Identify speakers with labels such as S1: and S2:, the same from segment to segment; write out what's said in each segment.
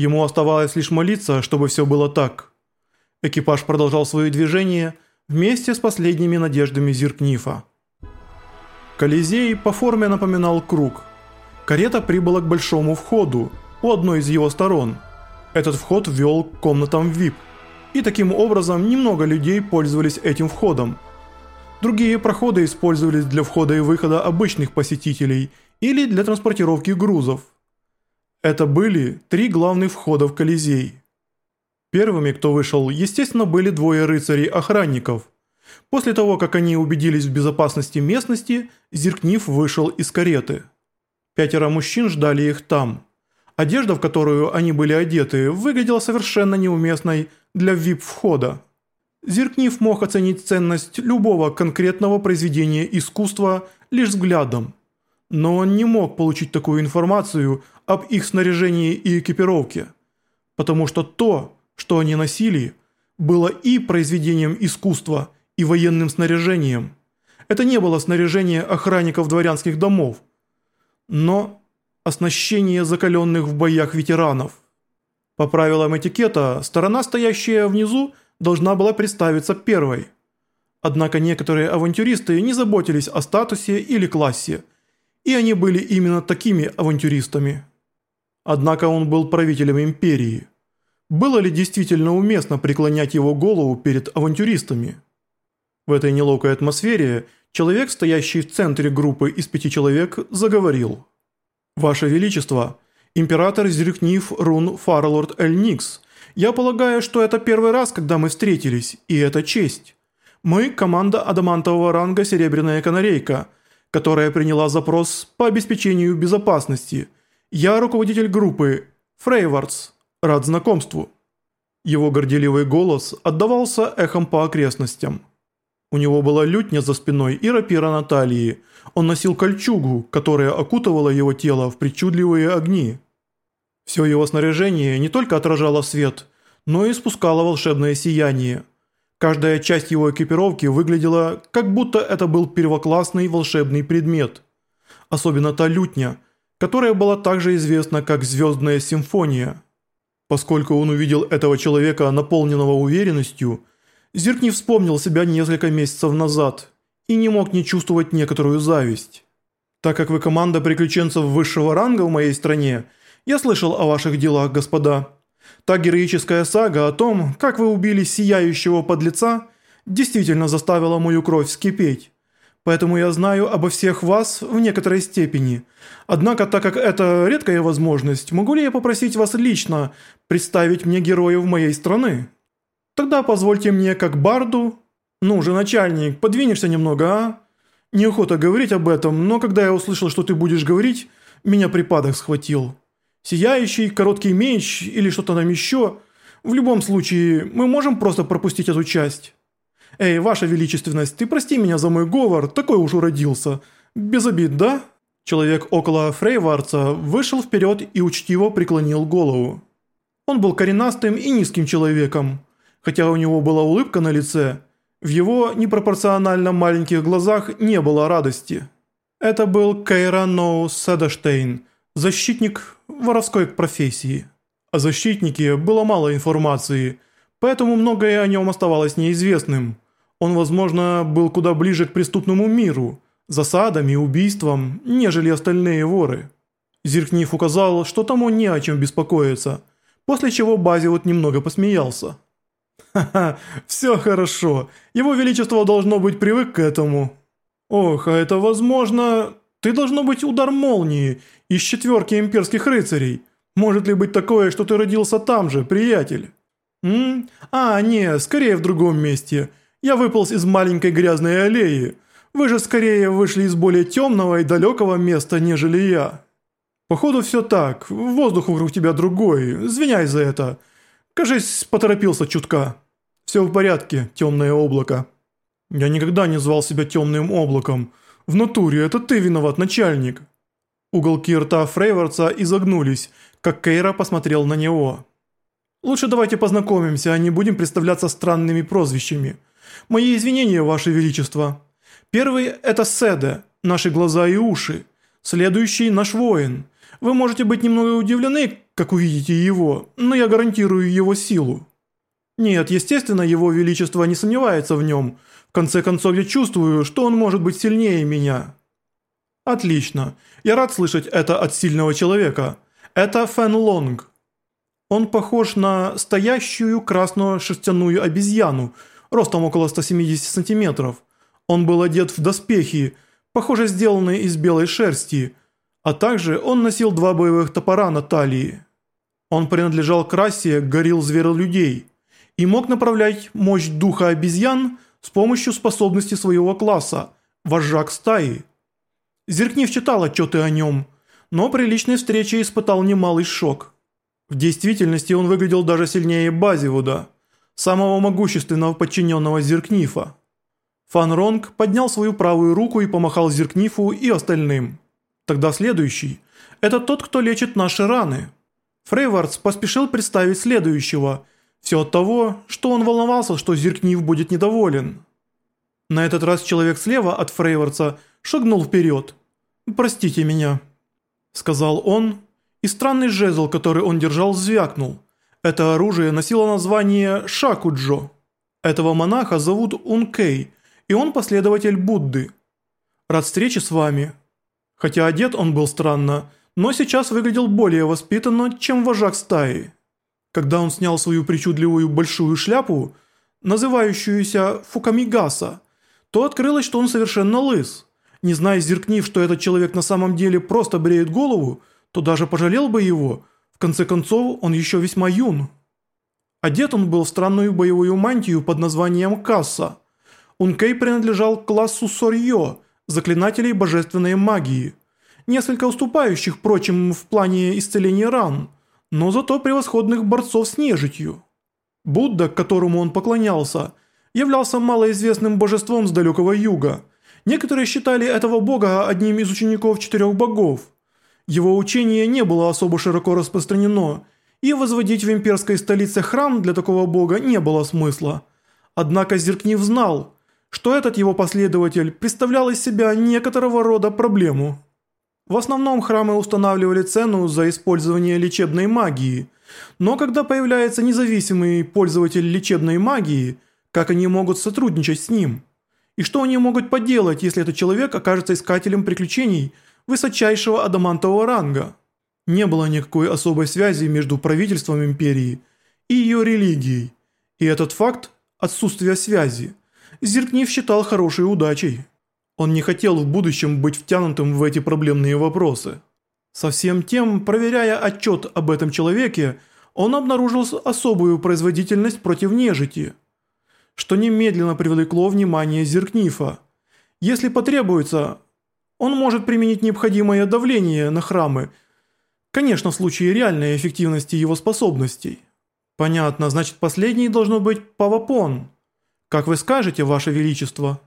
S1: Ему оставалось лишь молиться, чтобы все было так. Экипаж продолжал свое движение вместе с последними надеждами Зиркнифа. Колизей по форме напоминал круг. Карета прибыла к большому входу у одной из его сторон. Этот вход вел к комнатам VIP. И таким образом немного людей пользовались этим входом. Другие проходы использовались для входа и выхода обычных посетителей или для транспортировки грузов. Это были три главных входа в Колизей. Первыми, кто вышел, естественно, были двое рыцарей-охранников. После того, как они убедились в безопасности местности, Зеркнив вышел из кареты. Пятеро мужчин ждали их там. Одежда, в которую они были одеты, выглядела совершенно неуместной для VIP-входа. Зеркнив мог оценить ценность любого конкретного произведения искусства лишь взглядом. Но он не мог получить такую информацию об их снаряжении и экипировке, потому что то, что они носили, было и произведением искусства, и военным снаряжением. Это не было снаряжение охранников дворянских домов, но оснащение закаленных в боях ветеранов. По правилам этикета, сторона, стоящая внизу, должна была представиться первой. Однако некоторые авантюристы не заботились о статусе или классе, и они были именно такими авантюристами. Однако он был правителем империи. Было ли действительно уместно преклонять его голову перед авантюристами? В этой неловкой атмосфере человек, стоящий в центре группы из пяти человек, заговорил. «Ваше Величество, император Зеркнив Рун Фарлорд Эль Никс, я полагаю, что это первый раз, когда мы встретились, и это честь. Мы – команда адамантового ранга «Серебряная канарейка», которая приняла запрос по обеспечению безопасности – «Я руководитель группы. Фрейвардс. Рад знакомству». Его горделивый голос отдавался эхом по окрестностям. У него была лютня за спиной и рапира на талии. Он носил кольчугу, которая окутывала его тело в причудливые огни. Все его снаряжение не только отражало свет, но и спускало волшебное сияние. Каждая часть его экипировки выглядела, как будто это был первоклассный волшебный предмет. Особенно та лютня – которая была также известна как «Звездная симфония». Поскольку он увидел этого человека, наполненного уверенностью, Зирк не вспомнил себя несколько месяцев назад и не мог не чувствовать некоторую зависть. «Так как вы команда приключенцев высшего ранга в моей стране, я слышал о ваших делах, господа. Та героическая сага о том, как вы убили сияющего подлеца, действительно заставила мою кровь вскипеть. Поэтому я знаю обо всех вас в некоторой степени. Однако, так как это редкая возможность, могу ли я попросить вас лично представить мне героев моей страны? Тогда позвольте мне, как барду... Ну же, начальник, подвинешься немного, а? Неохота говорить об этом, но когда я услышал, что ты будешь говорить, меня припадок схватил. Сияющий, короткий меч или что-то там еще... В любом случае, мы можем просто пропустить эту часть». «Эй, ваша величественность, ты прости меня за мой говор, такой уж уродился. Без обид, да?» Человек около Фрейварца вышел вперед и учтиво преклонил голову. Он был коренастым и низким человеком. Хотя у него была улыбка на лице, в его непропорционально маленьких глазах не было радости. Это был Кейра Ноу Седаштейн, защитник воровской профессии. О защитнике было мало информации, поэтому многое о нем оставалось неизвестным – он, возможно, был куда ближе к преступному миру, засадам и убийствам, нежели остальные воры. Зиркнив указал, что тому не о чем беспокоиться, после чего Базиот немного посмеялся. «Ха-ха, все хорошо, его величество должно быть привык к этому». «Ох, а это возможно... Ты должно быть удар молнии из четверки имперских рыцарей. Может ли быть такое, что ты родился там же, приятель?» «М? А, не, скорее в другом месте. Я выполз из маленькой грязной аллеи. Вы же скорее вышли из более темного и далекого места, нежели я. Походу все так, воздух вокруг тебя другой, извиняй за это. Кажись, поторопился чутка. Все в порядке, темное облако. Я никогда не звал себя темным облаком. В натуре это ты виноват, начальник. Уголки рта Фрейворца изогнулись, как Кейра посмотрел на него. «Лучше давайте познакомимся, а не будем представляться странными прозвищами. Мои извинения, Ваше Величество. Первый – это Седе, наши глаза и уши. Следующий – наш воин. Вы можете быть немного удивлены, как увидите его, но я гарантирую его силу. Нет, естественно, его величество не сомневается в нем. В конце концов, я чувствую, что он может быть сильнее меня. Отлично. Я рад слышать это от сильного человека. Это Фэн Лонг. Он похож на стоящую красную шерстяную обезьяну, ростом около 170 сантиметров. Он был одет в доспехи, похоже сделанные из белой шерсти, а также он носил два боевых топора на талии. Он принадлежал к расе горил зверолюдей и мог направлять мощь духа обезьян с помощью способности своего класса – вожак стаи. Зеркнив читал отчеты о нем, но при личной встрече испытал немалый шок. В действительности он выглядел даже сильнее Базивуда, самого могущественного подчиненного Зеркнифа. Фан Ронг поднял свою правую руку и помахал Зеркнифу и остальным. Тогда следующий – это тот, кто лечит наши раны. Фрейвардс поспешил представить следующего. Все от того, что он волновался, что Зеркниф будет недоволен. На этот раз человек слева от Фрейвардса шагнул вперед. «Простите меня», – сказал он, и странный жезл, который он держал, звякнул. Это оружие носило название Шакуджо. Этого монаха зовут Ункей, и он последователь Будды. Рад встрече с вами. Хотя одет он был странно, но сейчас выглядел более воспитанно, чем вожак стаи. Когда он снял свою причудливую большую шляпу, называющуюся Фукамигаса, то открылось, что он совершенно лыс. Не зная зеркнив, что этот человек на самом деле просто бреет голову, то даже пожалел бы его. В конце концов, он еще весьма юн. Одет он был в странную боевую мантию под названием Касса. Ункей принадлежал к классу Сорьё, заклинателей божественной магии. Несколько уступающих, впрочем, в плане исцеления ран, но зато превосходных борцов с нежитью. Будда, которому он поклонялся, являлся малоизвестным божеством с далекого юга. Некоторые считали этого бога одним из учеников четырех богов. Его учение не было особо широко распространено, и возводить в имперской столице храм для такого бога не было смысла. Однако Зеркнив знал, что этот его последователь представлял из себя некоторого рода проблему. В основном храмы устанавливали цену за использование лечебной магии, но когда появляется независимый пользователь лечебной магии, как они могут сотрудничать с ним? И что они могут поделать, если этот человек окажется искателем приключений – высочайшего адамантового ранга. Не было никакой особой связи между правительством империи и ее религией, и этот факт отсутствия связи Зеркнив считал хорошей удачей. Он не хотел в будущем быть втянутым в эти проблемные вопросы. Со всем тем, проверяя отчет об этом человеке, он обнаружил особую производительность против нежити, что немедленно привлекло внимание Зеркнифа. Если потребуется, он может применить необходимое давление на храмы, конечно, в случае реальной эффективности его способностей. Понятно, значит последний должно быть Павапон. Как вы скажете, Ваше Величество?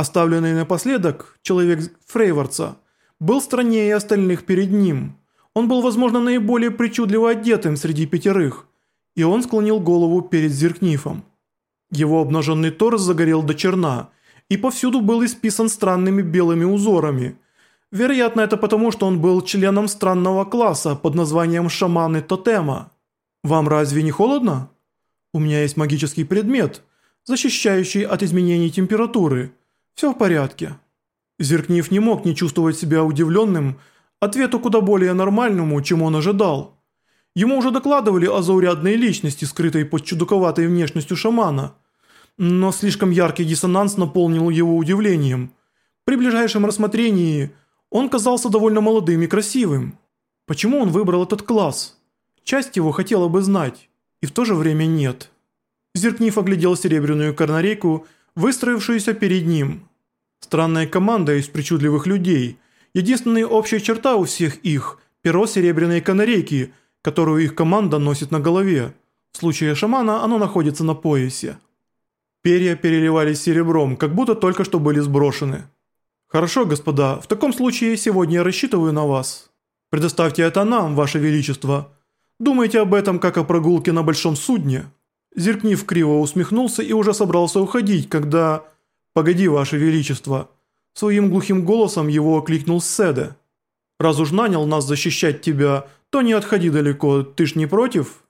S1: Оставленный напоследок, человек Фрейвардса, был страннее остальных перед ним. Он был, возможно, наиболее причудливо одетым среди пятерых, и он склонил голову перед Зеркнифом. Его обнаженный торс загорел до черна – и повсюду был исписан странными белыми узорами. Вероятно, это потому, что он был членом странного класса под названием «Шаманы Тотема». Вам разве не холодно? У меня есть магический предмет, защищающий от изменений температуры. Все в порядке. Зеркнив не мог не чувствовать себя удивленным, ответу куда более нормальному, чем он ожидал. Ему уже докладывали о заурядной личности, скрытой под чудаковатой внешностью шамана – но слишком яркий диссонанс наполнил его удивлением. При ближайшем рассмотрении он казался довольно молодым и красивым. Почему он выбрал этот класс? Часть его хотела бы знать, и в то же время нет. Зеркнив оглядел серебряную канарейку, выстроившуюся перед ним. Странная команда из причудливых людей. Единственная общая черта у всех их – перо серебряной канарейки, которую их команда носит на голове. В случае шамана оно находится на поясе. Перья переливались серебром, как будто только что были сброшены. «Хорошо, господа, в таком случае сегодня я рассчитываю на вас. Предоставьте это нам, ваше величество. Думайте об этом, как о прогулке на большом судне». Зеркнив криво усмехнулся и уже собрался уходить, когда... «Погоди, ваше величество». Своим глухим голосом его окликнул Седе. «Раз уж нанял нас защищать тебя, то не отходи далеко, ты ж не против?»